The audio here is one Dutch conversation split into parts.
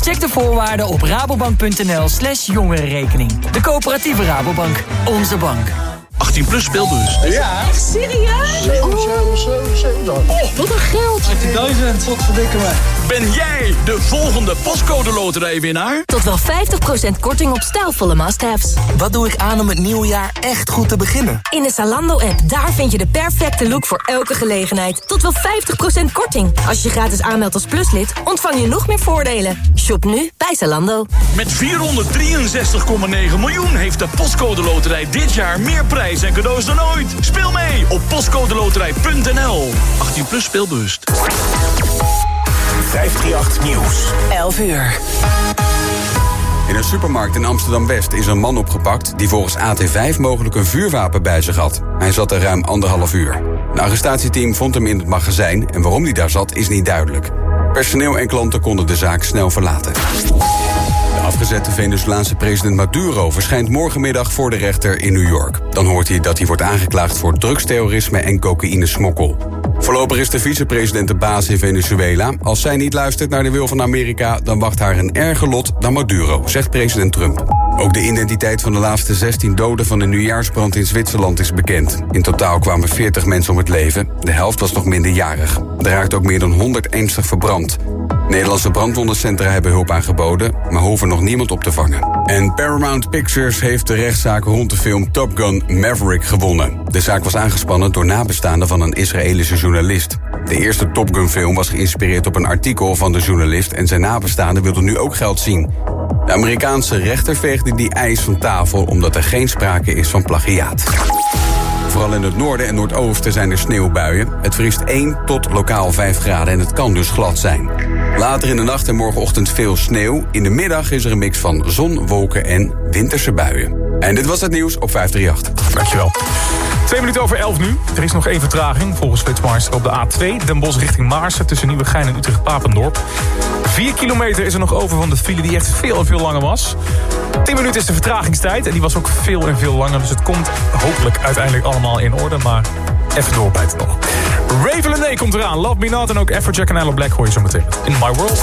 Check de voorwaarden op rabobank.nl slash jongerenrekening. De coöperatieve Rabobank. Onze bank. 18 plus speelbus. Ja. Echt serieus? 7, 7, 7, 7. Oh, wat een geld. 18.000, wat verdikken me. Ben jij de volgende postcode loterijwinnaar? Tot wel 50% korting op stijlvolle must-haves. Wat doe ik aan om het nieuwe jaar echt goed te beginnen? In de Zalando-app, daar vind je de perfecte look voor elke gelegenheid. Tot wel 50% korting. Als je je gratis aanmeldt als pluslid, ontvang je nog meer voordelen. Shop nu bij Zalando. Met 463,9 miljoen heeft de postcode loterij dit jaar meer prijs en cadeaus dan ooit. Speel mee op postcodeloterij.nl. 18 plus speelbewust. 538 Nieuws. 11 uur. In een supermarkt in Amsterdam-West is een man opgepakt... die volgens AT5 mogelijk een vuurwapen bij zich had. Hij zat er ruim anderhalf uur. Een arrestatieteam vond hem in het magazijn... en waarom hij daar zat is niet duidelijk. Personeel en klanten konden de zaak snel verlaten. Afgezette Venezolaanse president Maduro verschijnt morgenmiddag voor de rechter in New York. Dan hoort hij dat hij wordt aangeklaagd voor drugsterrorisme en cocaïnesmokkel. Voorlopig is de vicepresident de baas in Venezuela. Als zij niet luistert naar de wil van Amerika, dan wacht haar een erger lot dan Maduro, zegt president Trump. Ook de identiteit van de laatste 16 doden van de nieuwjaarsbrand in Zwitserland is bekend. In totaal kwamen 40 mensen om het leven. De helft was nog minderjarig. Er raakte ook meer dan 100 ernstig verbrand. Nederlandse brandwondencentra hebben hulp aangeboden, maar hoeven nog niemand op te vangen. En Paramount Pictures heeft de rechtszaak rond de film Top Gun Maverick gewonnen. De zaak was aangespannen door nabestaanden van een Israëlische journalist. De eerste Top Gun film was geïnspireerd op een artikel van de journalist... en zijn nabestaanden wilden nu ook geld zien. De Amerikaanse rechter veegde die eis van tafel... omdat er geen sprake is van plagiaat. Vooral in het noorden en noordoosten zijn er sneeuwbuien. Het vriest 1 tot lokaal 5 graden en het kan dus glad zijn. Later in de nacht en morgenochtend veel sneeuw. In de middag is er een mix van zon, wolken en winterse buien. En dit was het nieuws op 538. Dankjewel. Twee minuten over elf nu. Er is nog één vertraging volgens Flitsmeister op de A2. Den Bosch richting Maarsen tussen Nieuwegein en Utrecht-Papendorp. Vier kilometer is er nog over van de file die echt veel en veel langer was. 10 minuten is de vertragingstijd en die was ook veel en veel langer. Dus het komt hopelijk uiteindelijk allemaal in orde. Maar even doorbijten nog. Raven komt eraan. Love Me en ook Afrojack en Aloe Black hoor je zo meteen. In My World.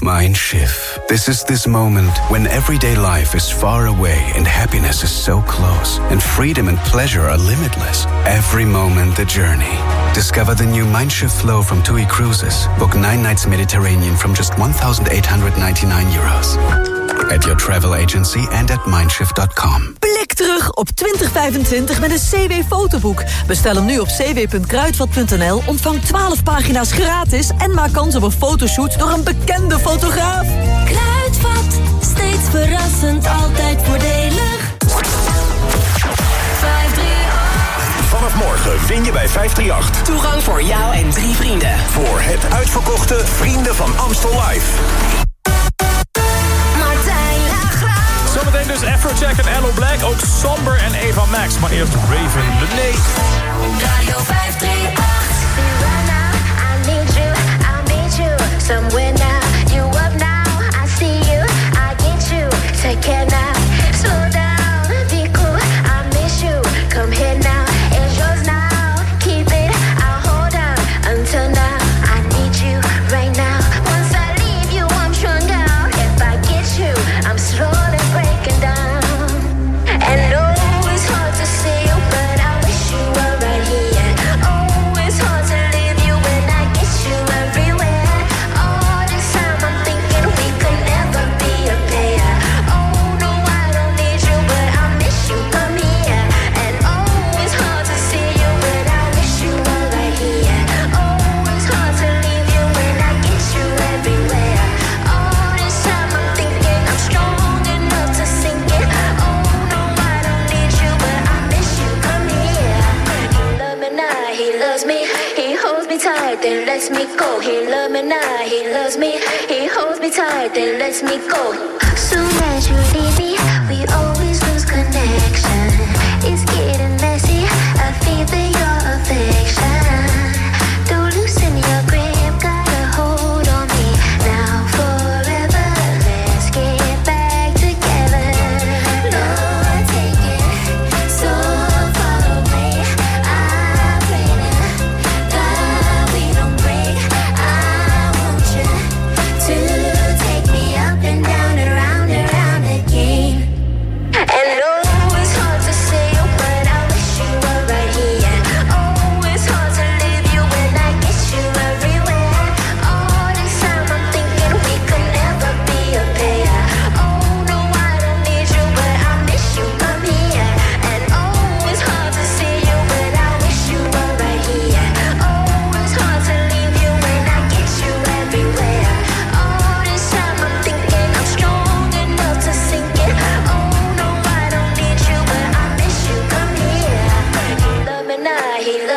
Mindshift. This is this moment when everyday life is far away and happiness is so close, and freedom and pleasure are limitless. Every moment the journey. Discover the new Mindshift flow from TUI Cruises. Book nine nights Mediterranean from just 1,899 euros. At your travel agency and at mindshift.com. Blik terug op 2025 met een CW-fotoboek. Bestel hem nu op cw.kruidvat.nl, ontvang 12 pagina's gratis... en maak kans op een fotoshoot door een bekende fotograaf. Kruidvat, steeds verrassend, altijd voordelig. 538. Vanaf morgen win je bij 538. Toegang voor jou en drie vrienden. Voor het uitverkochte Vrienden van Amstel Live. Dus Afrojack en Aloe Black. Ook Somber en Eva Max. Maar eerst Raven Lene. Radio 538.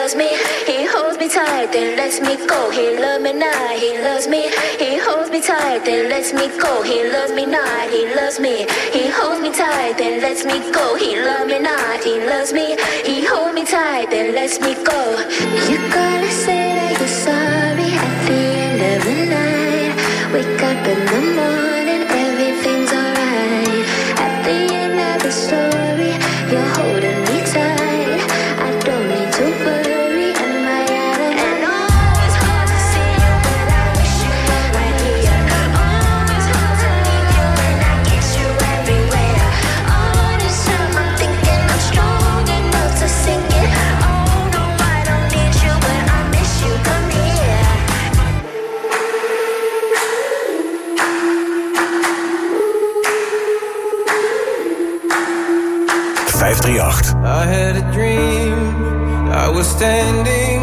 Lets me go. He love me not, he loves me. He holds me tight, then lets me go. He loves me not, he loves me. He holds me tight, then lets me go. He love me not, he loves me. He holds me tight, then lets me go. You gotta say that you're sorry at the end of the night. Wake up in the morning, everything's alright. At the end of the story, you're I had a dream. I was standing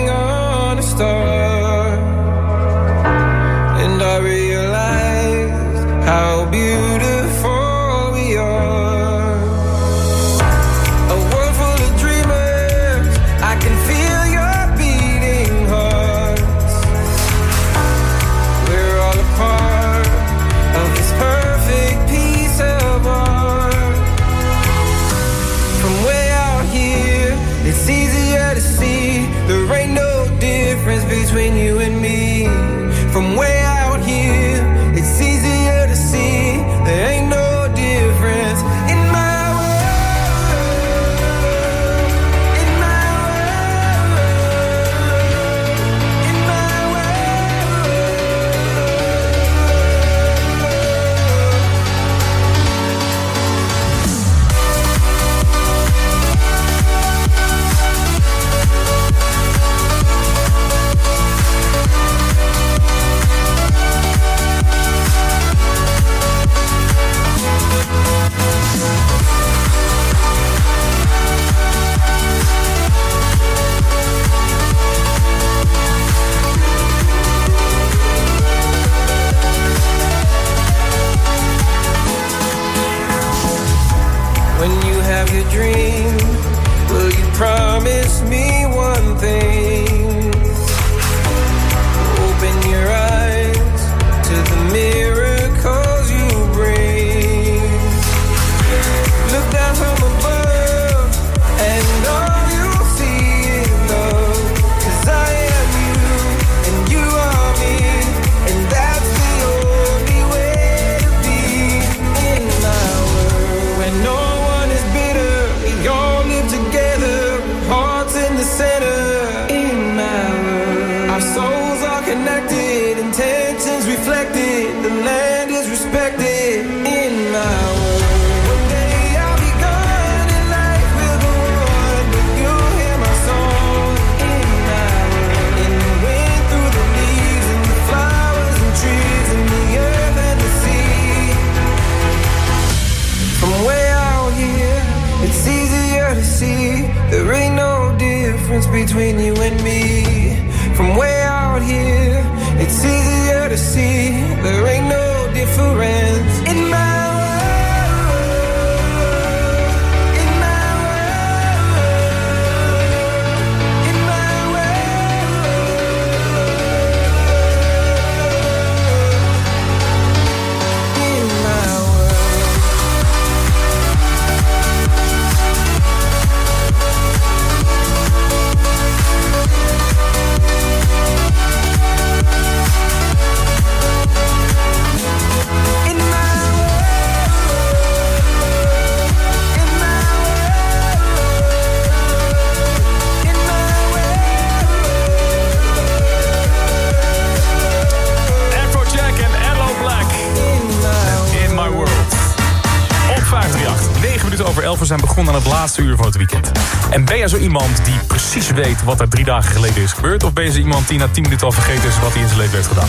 11. We zijn begonnen aan het laatste uur van het weekend. En ben jij zo iemand die precies weet wat er drie dagen geleden is gebeurd? Of ben je zo iemand die na 10 minuten al vergeten is wat hij in zijn leven heeft gedaan?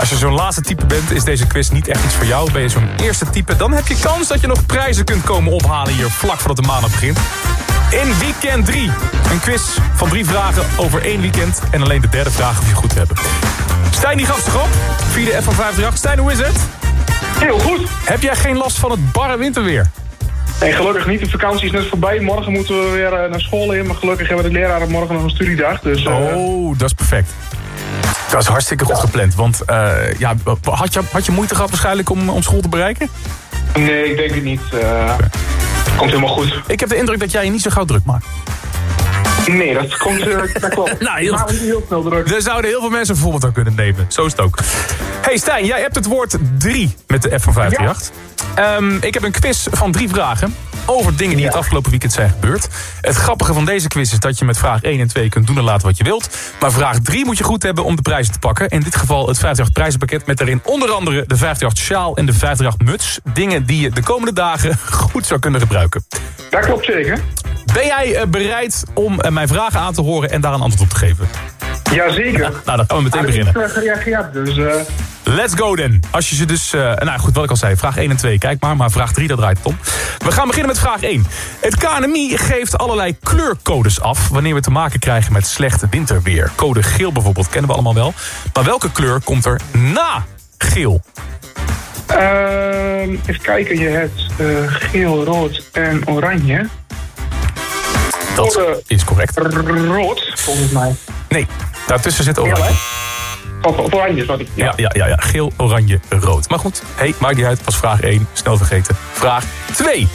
Als je zo'n laatste type bent, is deze quiz niet echt iets voor jou. Ben je zo'n eerste type, dan heb je kans dat je nog prijzen kunt komen ophalen hier vlak voordat de maandag begint. In weekend 3. Een quiz van drie vragen over één weekend. En alleen de derde vraag hoef je goed hebben. Stijn die gaf zich op. Via de F van 538. Stijn, hoe is het? Heel goed. Heb jij geen last van het barre winterweer? Nee, gelukkig niet. De vakantie is net voorbij. Morgen moeten we weer eh, naar school in. Maar gelukkig hebben de leraren morgen nog een studiedag. Dus, eh, Oh, dat is perfect. Dat is hartstikke goed gepland. Want eh, ja, had, je, had je moeite gehad waarschijnlijk om, om school te bereiken? Nee, ik denk het niet. Eh, komt helemaal goed. Ik heb de indruk dat jij je niet zo gauw druk maakt. Nee, dat, komt, dat klopt. Nou, heel- Maar heel snel druk. Er zouden heel veel mensen een voorbeeld aan kunnen nemen. Zo is het ook. Hey Stijn, jij hebt het woord 3 met de F van 538. Ehm, ik heb een quiz van drie vragen over dingen die het afgelopen weekend zijn gebeurd. Het grappige van deze quiz is dat je met vraag 1 en 2 kunt doen en laten wat je wilt. Maar vraag 3 moet je goed hebben om de prijzen te pakken. In dit geval het 538 prijzenpakket met daarin onder andere de 538 sjaal en de 538 muts. Dingen die je de komende dagen goed zou kunnen gebruiken. Dat klopt zeker. Ben jij eh, bereid om eh, mijn vragen aan te horen en daar een antwoord op te geven? Jazeker. Nou, dan gaan we meteen beginnen. eh, gereageerd, dus... eh, Let's go then. Als je ze dus... eh, nou goed, wat ik al zei. Vraag 1 en 2, kijk maar. Maar vraag 3, daar draait het om. We gaan beginnen met vraag 1. Het KNMI geeft allerlei kleurcodes af... wanneer we te maken krijgen met slecht winterweer. Code geel bijvoorbeeld, kennen we allemaal wel. Maar welke kleur komt er na geel? ehm, even kijken, je hebt geel, rood en oranje. Dat is correct. rood, volgens mij. Nee, daartussen zit Geel, oranje. Of, of oranje, sorry. Ja, ja, ja, ja. Geel, oranje, rood. Maar goed, hey, maakt niet uit. Was vraag 1. Snel vergeten. Vraag 2.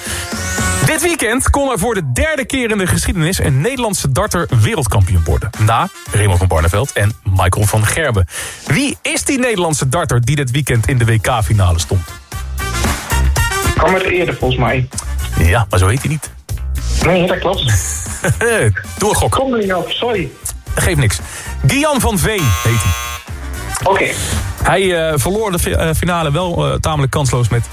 Dit weekend kon er voor de derde keer in de geschiedenis... een Nederlandse darter wereldkampioen worden. Na Raymond van Barneveld en Michael van Gerben. Wie is die Nederlandse darter die dit weekend in de WK-finale stond? Kwam het eerder, volgens mij. Ja, maar zo heet hij niet. Nee, dat klopt. Doe een gok. Kom er niet op, sorry. Geeft niks. Gian van Veen heet hij. Oké. Hij eh, verloor de eh, finale wel eh, tamelijk kansloos met 1-7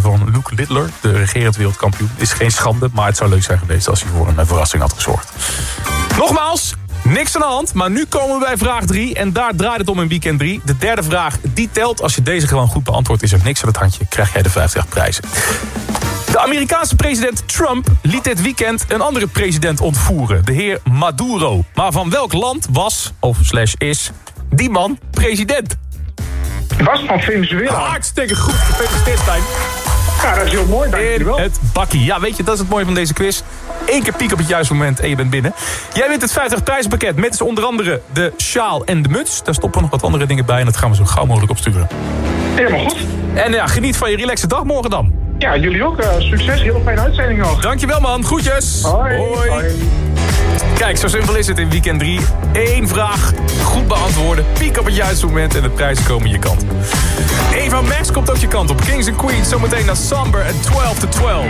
van Luke Littler, de regerend wereldkampioen. Is geen schande, maar het zou leuk zijn geweest als hij voor een verrassing had gezorgd. Nogmaals, niks aan de hand, maar nu komen we bij vraag 3 en daar draait het om in weekend 3. De derde vraag, die telt. Als je deze gewoon goed beantwoordt, is er niks aan het handje. Krijg jij de 50 prijzen. De Amerikaanse president Trump liet dit weekend een andere president ontvoeren. De heer Maduro. Maar van welk land was, of slash is, die man president? Was van Venezuela. Hartstikke goed. Gefeliciteerd, Stijn. Ja, dat is heel mooi, In dankjewel. het bakkie. Ja, weet je, dat is het mooie van deze quiz. Eén keer piek op het juiste moment en je bent binnen. Jij wint het 50 prijzenpakket met dus onder andere de sjaal en de muts. Daar stoppen we nog wat andere dingen bij en dat gaan we zo gauw mogelijk opsturen. Helemaal goed. En ja, geniet van je relaxe dag morgen dan. Ja, jullie ook. eh, succes. Heel fijne uitzending nog. Dankjewel man, groetjes. Hoi. Hoi. Kijk, zo simpel is het in weekend 3. Eén vraag, goed beantwoorden, piek op het juiste moment en de prijzen komen je kant. Eva Max komt ook je kant op. Kings and Queens, zometeen naar Samber en 12 to 12.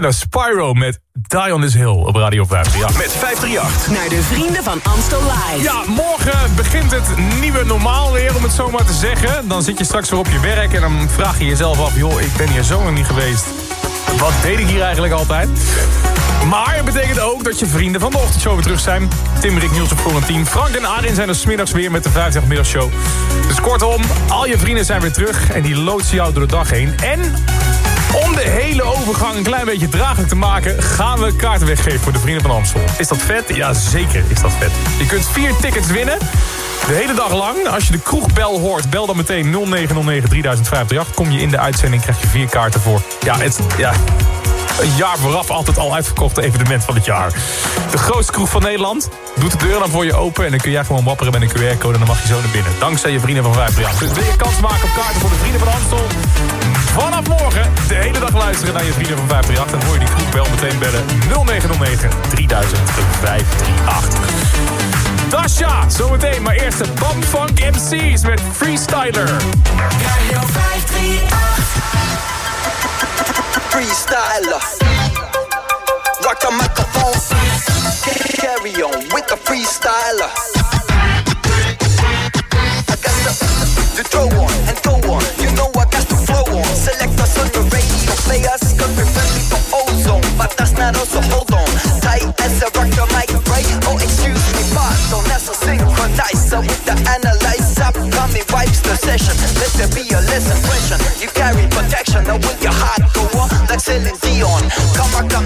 Shadow Spyro met Die on This Hill op Radio 538. Met 538. Naar de vrienden van Amstel Live. Ja, morgen begint het nieuwe normaal weer, om het zo maar te zeggen. Dan zit je straks weer op je werk en dan vraag je jezelf af... joh, ik ben hier zo lang niet geweest. Wat deed ik hier eigenlijk altijd? Maar het betekent ook dat je vrienden van de ochtendshow weer terug zijn. Tim, Rick, Niels en Florentien. Frank en Arin zijn er smiddags weer met de 50 middagshow. Dus kortom, al je vrienden zijn weer terug en die loodsen jou door de dag heen. En om de hele overgang een klein beetje draaglijk te maken... gaan we kaarten weggeven voor de Vrienden van Amstel. Is dat vet? Ja, zeker is dat vet. Je kunt vier tickets winnen. De hele dag lang. Als je de kroegbel hoort, bel dan meteen 0909 3058. Kom je in de uitzending, krijg je vier kaarten voor. Ja, het, ja, een jaar vooraf altijd al uitverkochte evenement van het jaar. De grootste kroeg van Nederland doet de deur dan voor je open... en dan kun jij gewoon wapperen met een QR-code en dan mag je zo naar binnen. Dankzij je vrienden van 538. Dus wil je kans maken op kaarten voor de vrienden van Amstel? Vanaf morgen de hele dag luisteren naar je vrienden van 538. Dan hoor je die kroegbel meteen bellen 0909 3058. Dasha, zometeen, maar eerst de Bam Funk MC's met Freestyler. Radio 538. freestyler. Rock the microphone. Carry on with the freestyler. Coming wipes the session. Let there be a lesson question. You carry protection. Now will your heart go on like Celine Dion? Come chameleon.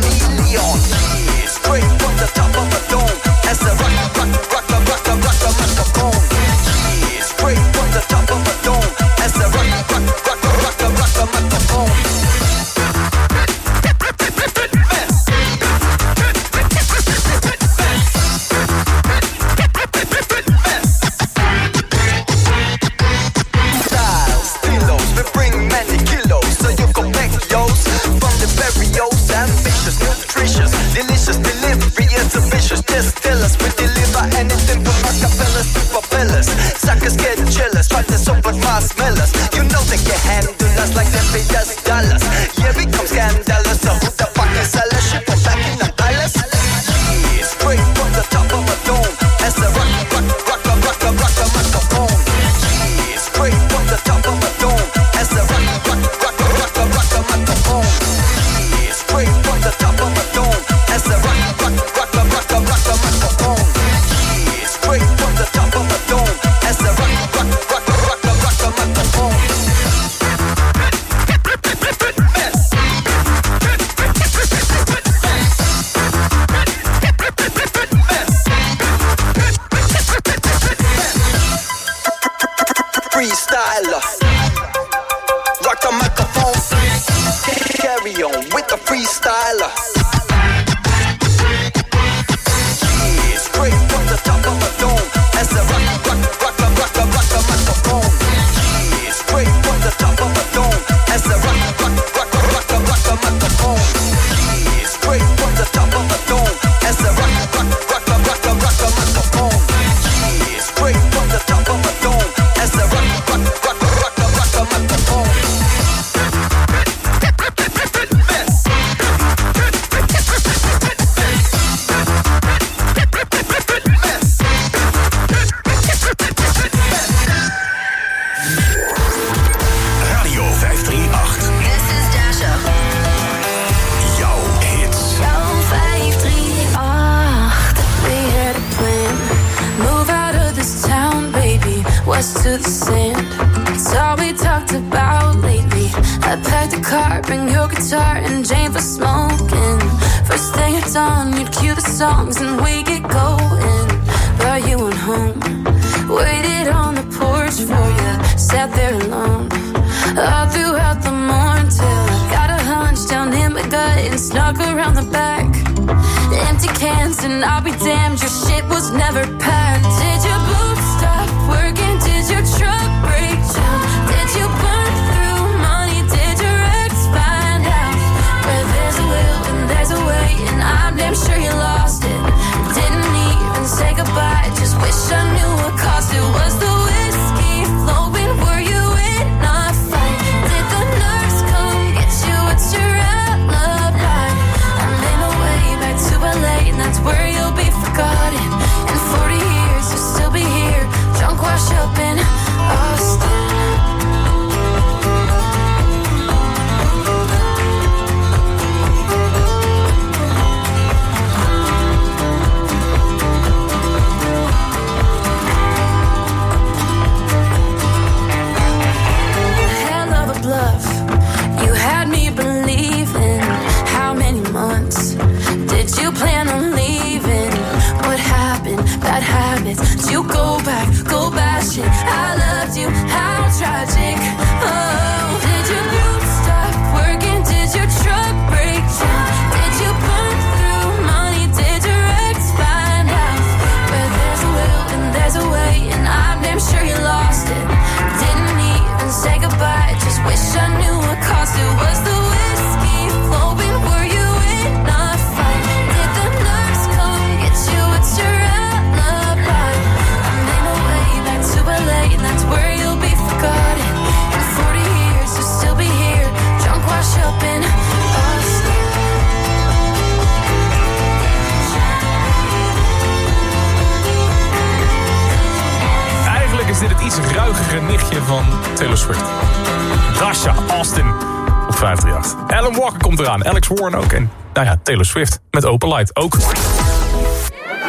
Swift met Open Light ook.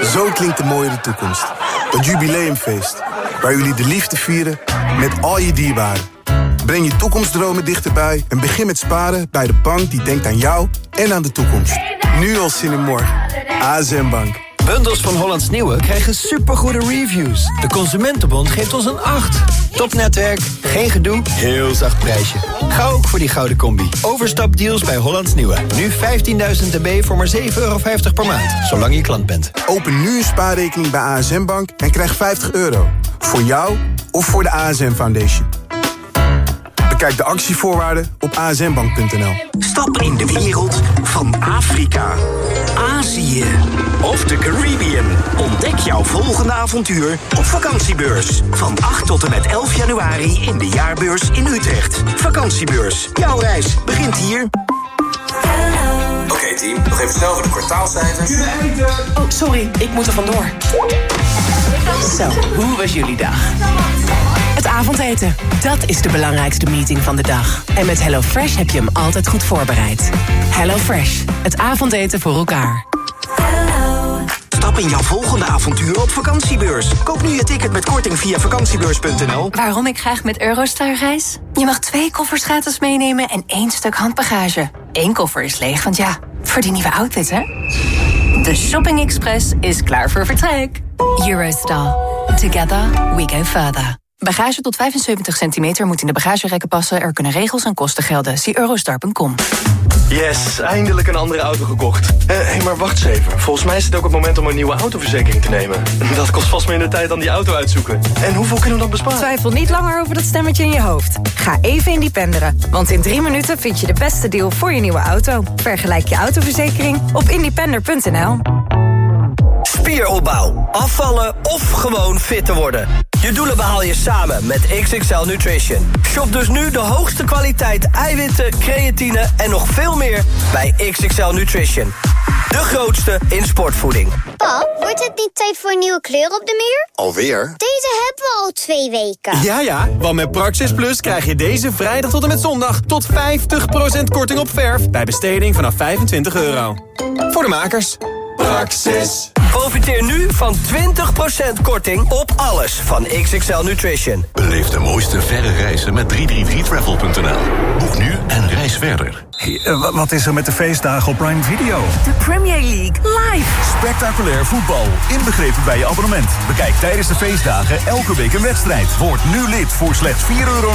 Zo klinkt de mooie toekomst. Het jubileumfeest. Waar jullie de liefde vieren met al je dierbaren. Breng je toekomstdromen dichterbij en begin met sparen bij de bank die denkt aan jou en aan de toekomst. Nu al zin in morgen. ASM Bank. Bundels van Hollands Nieuwe krijgen supergoede reviews. De Consumentenbond geeft ons een 8. Topnetwerk, geen gedoe, heel zacht prijsje. Ga ook voor die gouden combi. Overstapdeals bij Hollands Nieuwe. Nu 15.000 dB voor maar 7,50 euro per maand. Zolang je klant bent. Open nu een spaarrekening bij ASM Bank en krijg 50 euro. Voor jou of voor de ASM Foundation. Bekijk de actievoorwaarden op asmbank.nl. Stap in de wereld van Afrika, Azië of de Caribbean. Ontdek jouw volgende avontuur op vakantiebeurs. Van 8 tot en met 11 januari in de jaarbeurs in Utrecht. Vakantiebeurs. Jouw reis begint hier. Oké team, nog even snel voor de kwartaalcijfers. Oh, sorry, ik moet er vandoor. Zo, hoe was jullie dag? Het avondeten, dat is de belangrijkste meeting van de dag. En met HelloFresh heb je hem altijd goed voorbereid. HelloFresh, het avondeten voor elkaar. Stap in jouw volgende avontuur op vakantiebeurs. Koop nu je ticket met korting via vakantiebeurs.nl. Waarom ik graag met Eurostar reis? Je mag twee koffers gratis meenemen en één stuk handbagage. Eén koffer is leeg, want ja, voor die nieuwe outfit, hè? De Shopping Express is klaar voor vertrek. Eurostar. Together we go further. Bagage tot 75 centimeter moet in de bagagerekken passen. Er kunnen regels en kosten gelden. Zie eurostar.com. Yes, eindelijk een andere auto gekocht. Hé, hey, maar wacht eens even. Volgens mij is het ook het moment om een nieuwe autoverzekering te nemen. Dat kost vast minder tijd dan die auto uitzoeken. En hoeveel kunnen we dan besparen? Twijfel niet langer over dat stemmetje in je hoofd. Ga even independeren. Want in drie minuten vind je de beste deal voor je nieuwe auto. Vergelijk je autoverzekering op independer.nl. Spieropbouw, afvallen of gewoon fit te worden. Je doelen behaal je samen met XXL Nutrition. Shop dus nu de hoogste kwaliteit eiwitten, creatine en nog veel meer bij XXL Nutrition. De grootste in sportvoeding. Pap, wordt het niet tijd voor een nieuwe kleur op de muur? Alweer? Deze hebben we al twee weken. Ja, ja, want met Praxis Plus krijg je deze vrijdag tot en met zondag... tot 50% korting op verf bij besteding vanaf 25 euro. Voor de makers. Praxis. Profiteer nu van 20% korting op alles van XXL Nutrition. Beleef de mooiste verre reizen met 333travel.nl. Boek nu en reis verder. eh, wat is er met de feestdagen op Prime Video? De Premier League live. Spectaculair voetbal, inbegrepen bij je abonnement. Bekijk tijdens de feestdagen elke week een wedstrijd. Word nu lid voor slechts 4,99 euro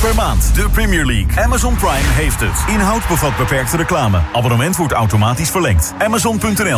per maand. De Premier League. Amazon Prime heeft het. Inhoud bevat beperkte reclame. Abonnement wordt automatisch verlengd. Amazon.nl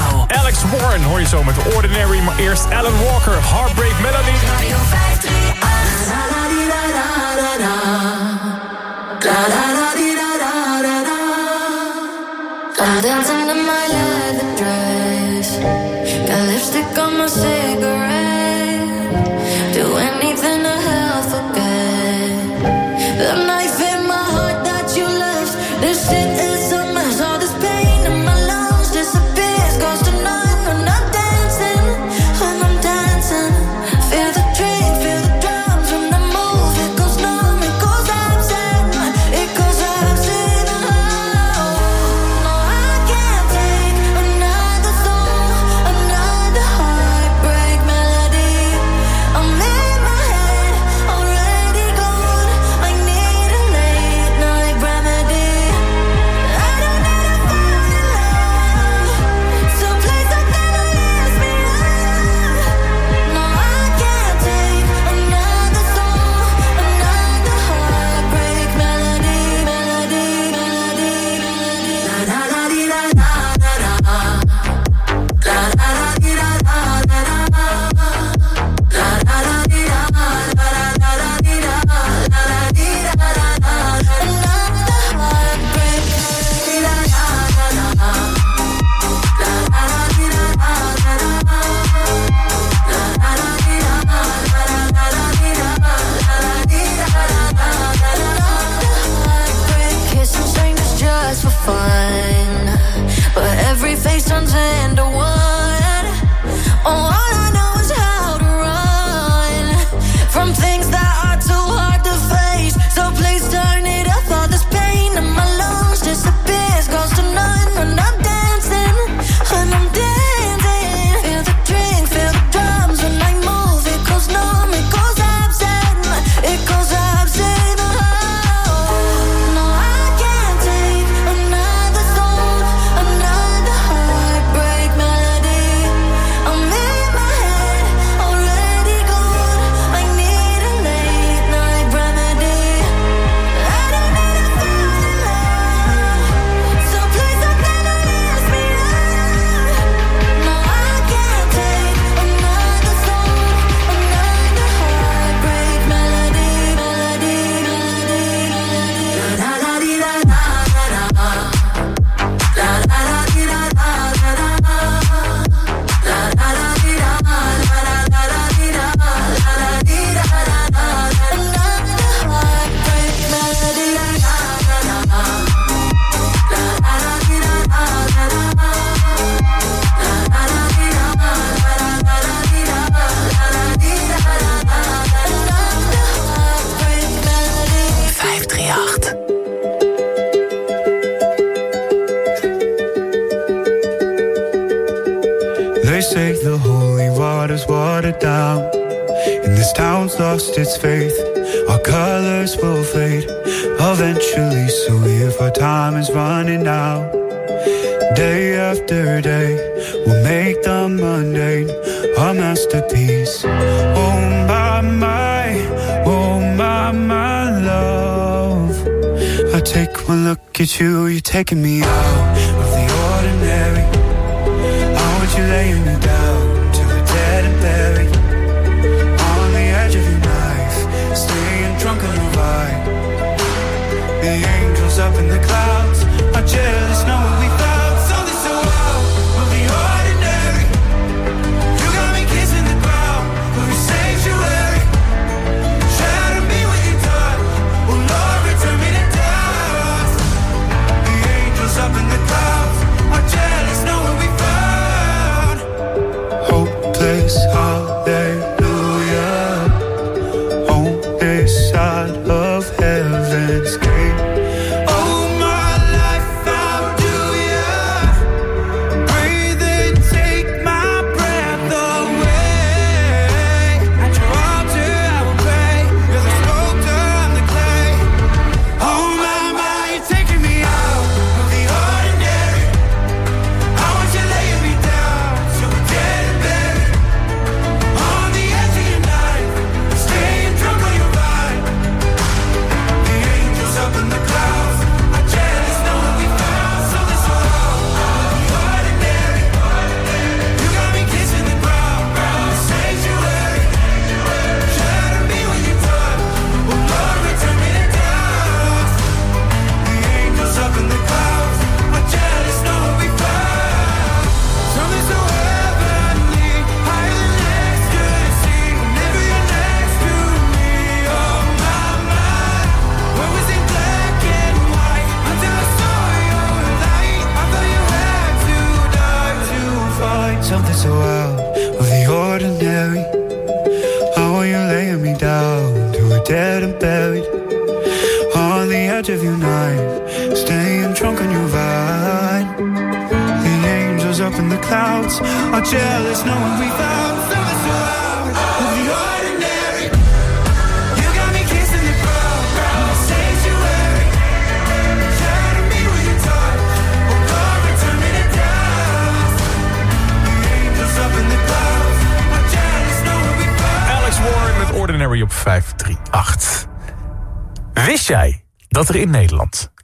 Alex Warren hoor je zo met Ordinary, maar eerst Alan Walker, Heartbreak Melody. Radio 538. I'm dancing in my leather dress. Got lipstick on my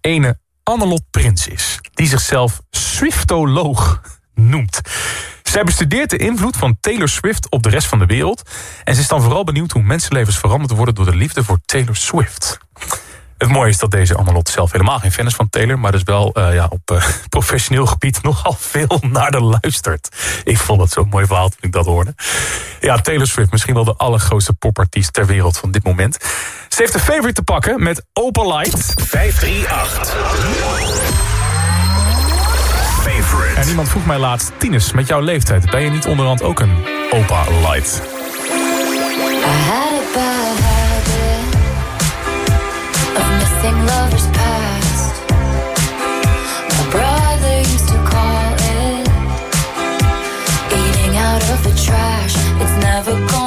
ene Annelot Prins is, die zichzelf Swiftoloog noemt. Zij bestudeert de invloed van Taylor Swift op de rest van de wereld. En ze is dan vooral benieuwd hoe mensenlevens veranderd worden door de liefde voor Taylor Swift. Het mooie is dat deze Amalot zelf helemaal geen fan is van Taylor... maar dus wel eh, ja, op eh, professioneel gebied nogal veel naar de luistert. Ik vond dat zo'n mooi verhaal toen ik dat hoorde. Ja, Taylor Swift, misschien wel de allergrootste popartiest ter wereld van dit moment. Ze heeft een favorite te pakken met Open Light. 538. Favorite. En iemand vroeg mij laatst, Tinus, met jouw leeftijd... ben je niet onderhand ook een opa light? trash. It's never gone.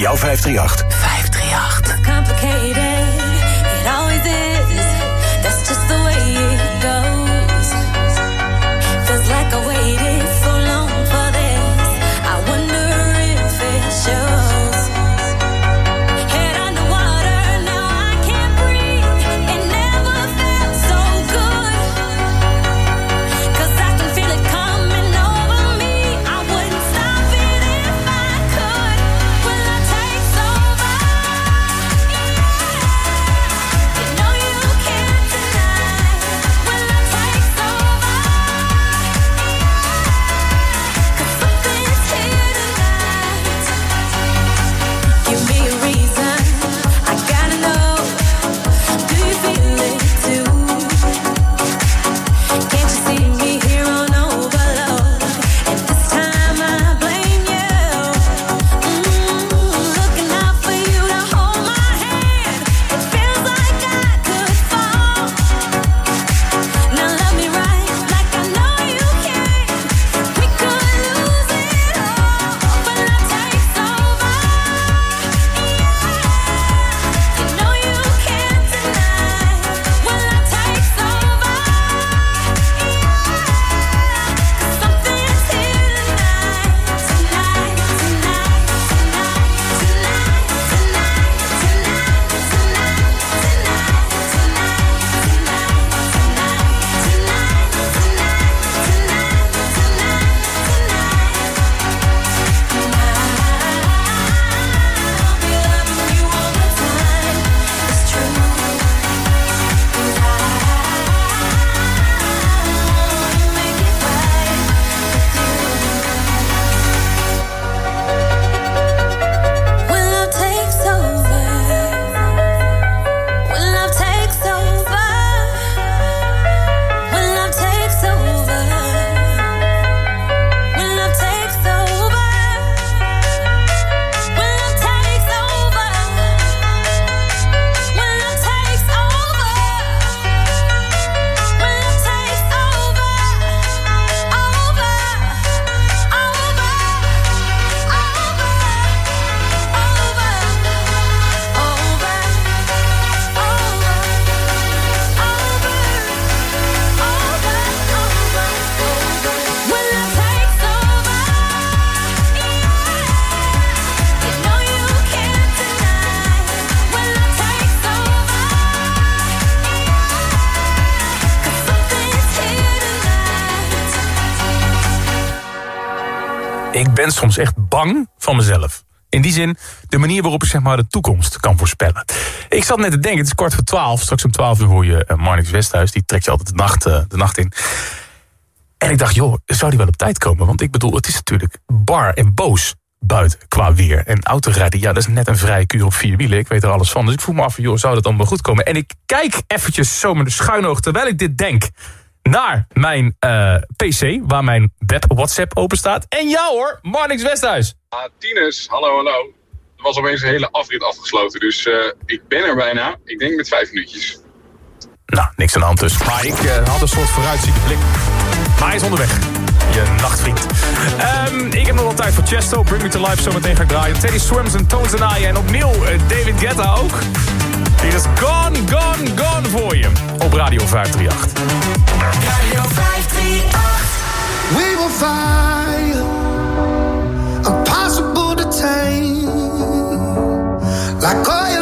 Jouw 538. 538. Ben soms echt bang van mezelf. In die zin, de manier waarop ik zeg maar de toekomst kan voorspellen. Ik zat net te denken, het is kwart voor twaalf. Straks om twaalf uur hoor je uh, Marnix Westhuis. Die trekt je altijd de nacht, eh, de nacht in. En ik dacht, joh, zou die wel op tijd komen? Want ik bedoel, het is natuurlijk bar en boos buiten qua weer. En autorijden, ja, dat is net een vrije kuur op vier wielen. Ik weet er alles van. Dus ik vroeg me af, joh, zou dat allemaal goed komen? En ik kijk eventjes zo met de schuin oog, terwijl ik dit denk... naar mijn eh, pc, waar mijn web WhatsApp open staat. En jou hoor, Marnix Westhuis. Ah, Tines, hallo, hallo. Er was opeens een hele afrit afgesloten, dus eh, ik ben er bijna. Ik denk met vijf minuutjes. Nou, niks aan de hand dus. Maar ik eh, had een soort vooruitziende blik. Maar hij is onderweg. Je nachtvriend. Ehm, ik heb nog wel tijd voor Chesto. Bring Me To Life zometeen ga ik draaien. Teddy Swims en Tones and I. En opnieuw eh, David Guetta ook. Dit is Gone, Gone, Gone voor je. Op Radio 538. Radio 538. We will fire, impossible to tame, like oil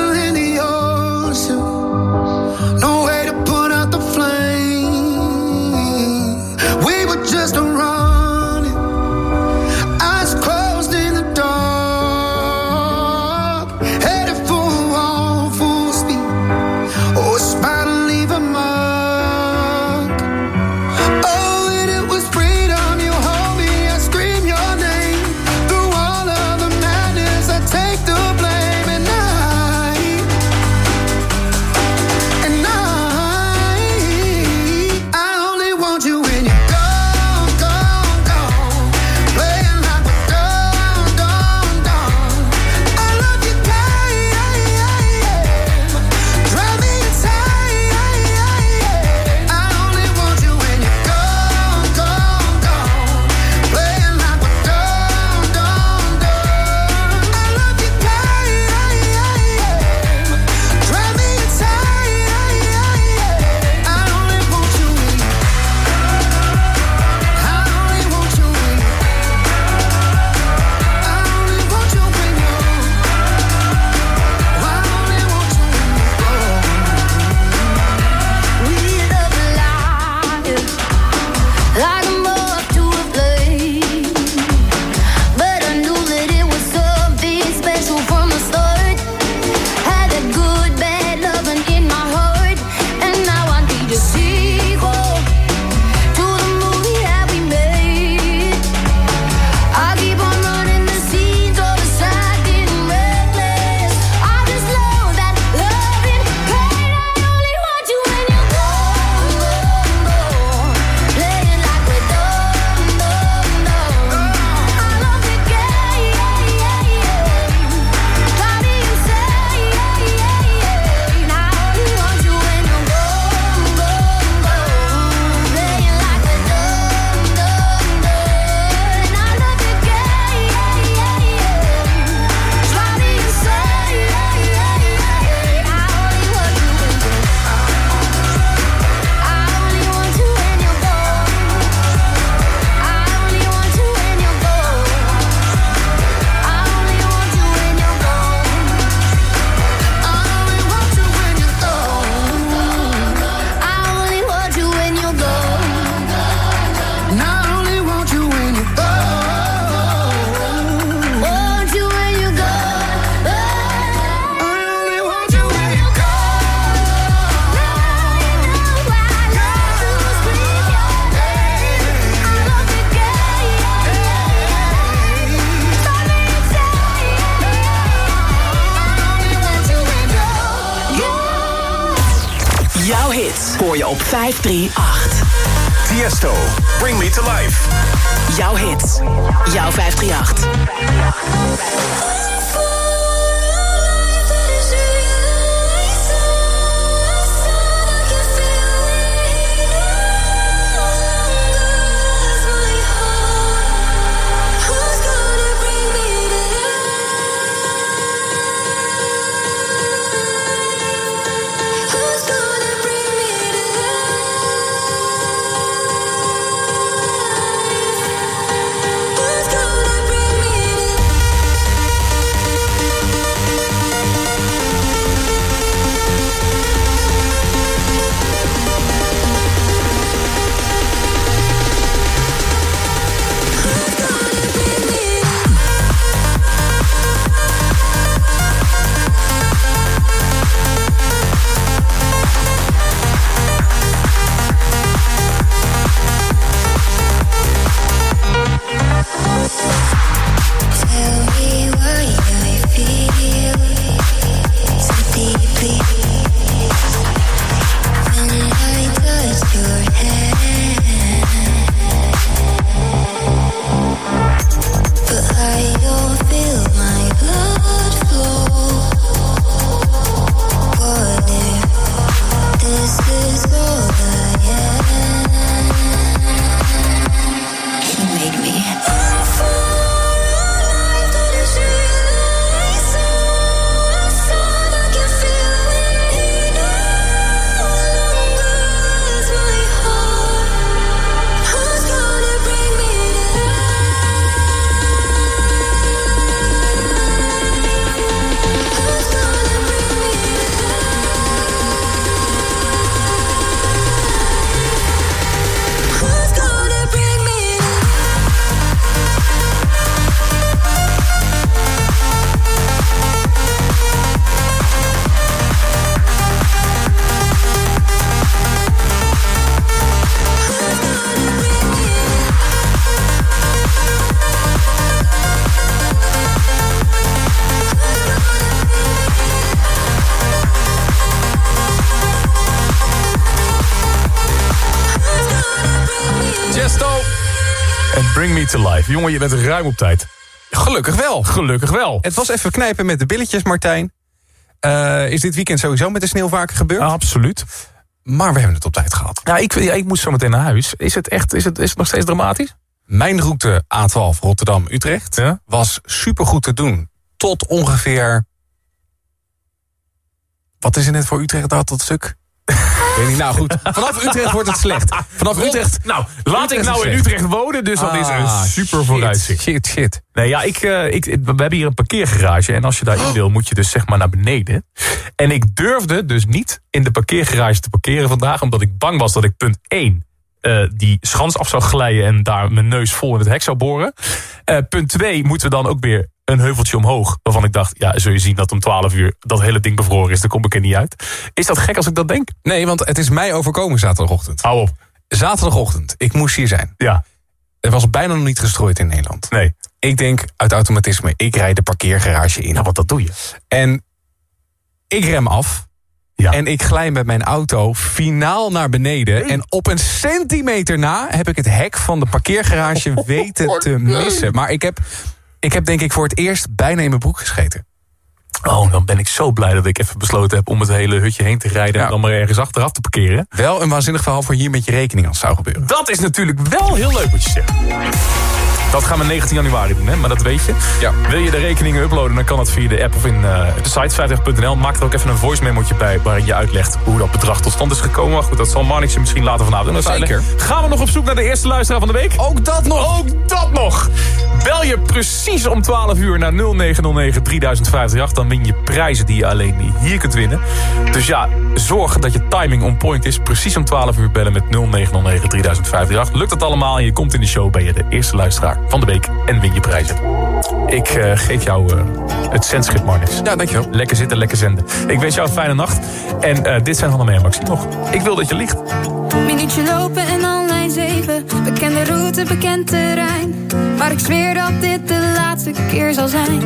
Jongen, je bent ruim op tijd. Gelukkig wel. Gelukkig wel. Het was even knijpen met de billetjes, Martijn. Eh, is dit weekend sowieso met de sneeuw vaker gebeurd? absoluut. Maar we hebben het op tijd gehad. Ja, ik, ja, ik moet zo meteen naar huis. Is het echt, is het, is het nog steeds dramatisch? Mijn route A12 Rotterdam-Utrecht was supergoed te doen. Tot ongeveer... Wat is er net voor Utrecht daar tot stuk? Nou goed, vanaf Utrecht wordt het slecht. Vanaf Utrecht... Nou, laat ik nou in. Utrecht wonen, dus dat is Ah, een super vooruitzicht. Shit, shit. Nee, ja, ik, eh, ik, we hebben hier een parkeergarage. En als je daarin wil, moet je dus zeg maar naar beneden. En ik durfde dus niet in de parkeergarage te parkeren vandaag. Omdat ik bang was dat ik punt 1 eh, die schans af zou glijden. En daar mijn neus vol in het hek zou boren. Eh, punt 2 moeten we dan ook weer een heuveltje omhoog. Waarvan ik dacht, ja, zul je zien dat om 12 uur dat hele ding bevroren is. Dan kom ik er niet uit. Is dat gek als ik dat denk? Nee, want het is mij overkomen zaterdagochtend. Hou op. Zaterdagochtend, ik moest hier zijn. Ja. Er was bijna nog niet gestrooid in Nederland. Nee. Ik denk uit automatisme, ik rijd de parkeergarage in. Ja, want dat doe je. En ik rem af. Ja. En ik glij met mijn auto finaal naar beneden. En op een centimeter na heb ik het hek van de parkeergarage weten te missen. Maar ik heb, ik heb denk ik voor het eerst bijna in mijn broek gescheten. Oh, dan ben ik zo blij dat ik even besloten heb om het hele hutje heen te rijden... en dan maar ergens achteraf te parkeren. Wel een waanzinnig verhaal voor hier met je rekening als het zou gebeuren. Dat is natuurlijk wel heel leuk wat je zegt. Dat gaan we 19 januari doen, hè? maar dat weet je. Ja. Wil je de rekeningen uploaden, dan kan dat via de app of in eh, de site 50.nl. Maak er ook even een voice memootje bij waarin je uitlegt hoe dat bedrag tot stand is gekomen. Maar goed, dat zal Marnix je misschien later vanavond nog Zeker. Gaan we nog op zoek naar de eerste luisteraar van de week? Ook dat nog! Ook dat nog! Bel je precies om 12 uur naar 0909 3058. Dan win je prijzen die je alleen hier kunt winnen. Dus ja, zorg dat je timing on point is. Precies om 12 uur bellen met 0909 3058. Lukt dat allemaal en je komt in de show, ben je de eerste luisteraar van de week en win je prijzen. Ik eh, geef jou eh, het zendschip, Marnix. Ja, dankjewel. Lekker zitten, lekker zenden. Ik wens jou een fijne nacht. En eh, dit zijn Hanna en Maxi nog. Ik wil dat je ligt. Minuutje lopen en online 7. Bekende route, bekend terrein. Maar ik zweer dat dit de laatste keer zal zijn.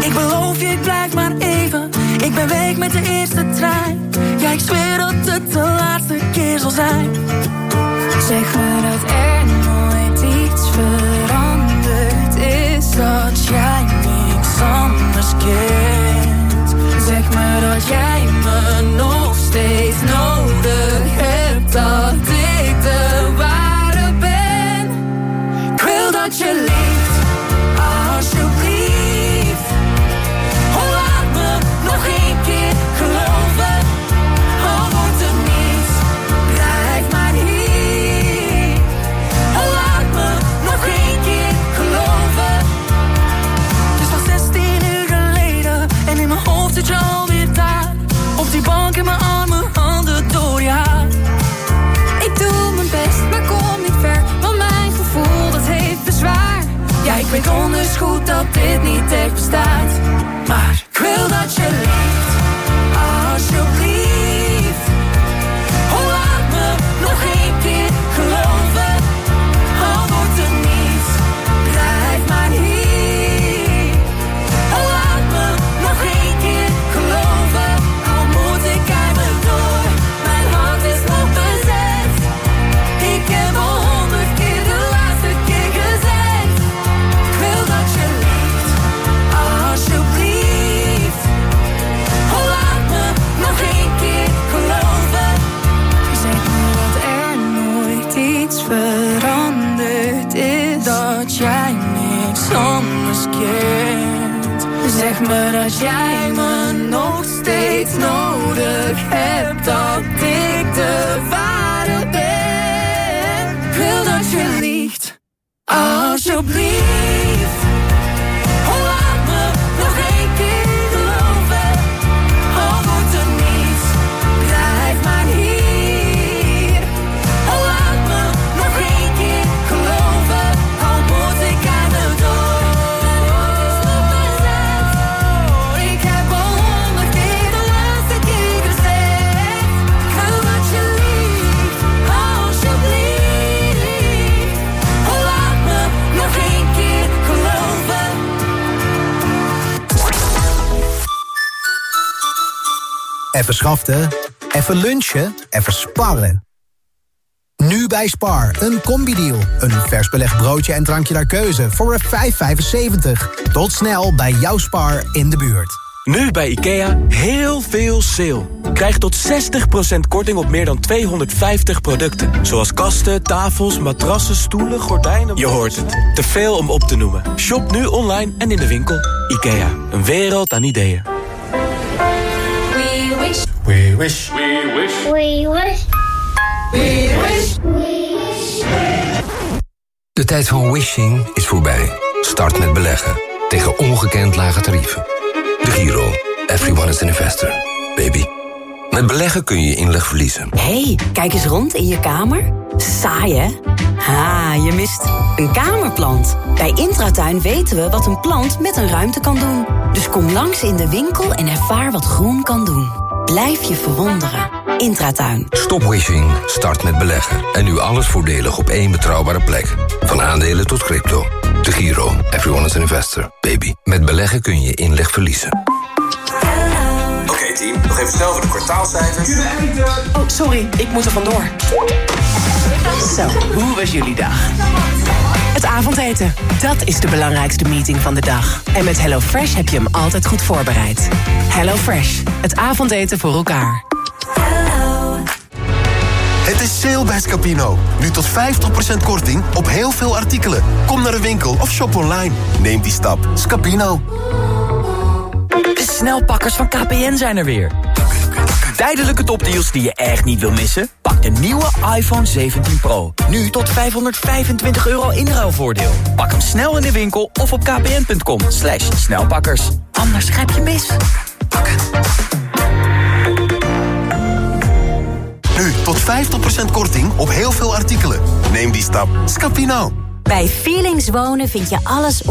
Ik beloof je, ik blijf maar even. Ik ben weg met de eerste trein. Ja, ik zweer dat het de laatste keer zal zijn. Zeg me dat er veranderd is. Dat jij niks anders kent. Zeg me dat jij me nog steeds nodig donders goed dat dit niet echt bestaat. Maar ik wil dat je liegt, jij me nog steeds nodig hebt. Dat ik de ware ben. Wil dat je liegt, alsjeblieft. Even schaften, even lunchen, even sparren. Nu bij Spar, een combi-deal. Een vers belegd broodje en drankje naar keuze voor een 5,75. Tot snel bij jouw Spar in de buurt. Nu bij IKEA heel veel sale. Krijg tot 60% korting op meer dan 250 producten. Zoals kasten, tafels, matrassen, stoelen, gordijnen... Je hoort het. Te veel om op te noemen. Shop nu online en in de winkel. IKEA. Een wereld aan ideeën. We wish. We wish. We wish. We wish. We wish. De tijd van wishing is voorbij. Start met beleggen. Tegen ongekend lage tarieven. De Giro. Everyone is an investor. Baby. Met beleggen kun je je inleg verliezen. hey, kijk eens rond in je kamer. Saai, hè? Ha, je mist een kamerplant. Bij Intratuin weten we wat een plant met een ruimte kan doen. Dus kom langs in de winkel en ervaar wat groen kan doen. Blijf je verwonderen. Intratuin. Stop wishing. Start met beleggen. En nu alles voordelig op één betrouwbare plek. Van aandelen tot crypto. De Giro. Everyone is an investor. Baby. Met beleggen kun je inleg verliezen. Oké team, nog even snel voor de kwartaalcijfers. Oh, sorry, ik moet er vandoor. Zo, hoe was jullie dag? Het avondeten, dat is de belangrijkste meeting van de dag. En met HelloFresh heb je hem altijd goed voorbereid. HelloFresh, het avondeten voor elkaar. Het is sale bij Scapino. Nu tot 50% korting op heel veel artikelen. Kom naar de winkel of shop online. Neem die stap. Scapino. De snelpakkers van KPN zijn er weer. Tijdelijke topdeals die je echt niet wil missen? Pak de nieuwe iPhone 17 Pro. Nu tot 525 euro inruilvoordeel. Pak hem snel in de winkel of op kpn.com. Slash snelpakkers. Anders grijp je mis. Nu tot 50% korting op heel veel artikelen. Neem die stap. Scapino. Bij Feelings Wonen vind je alles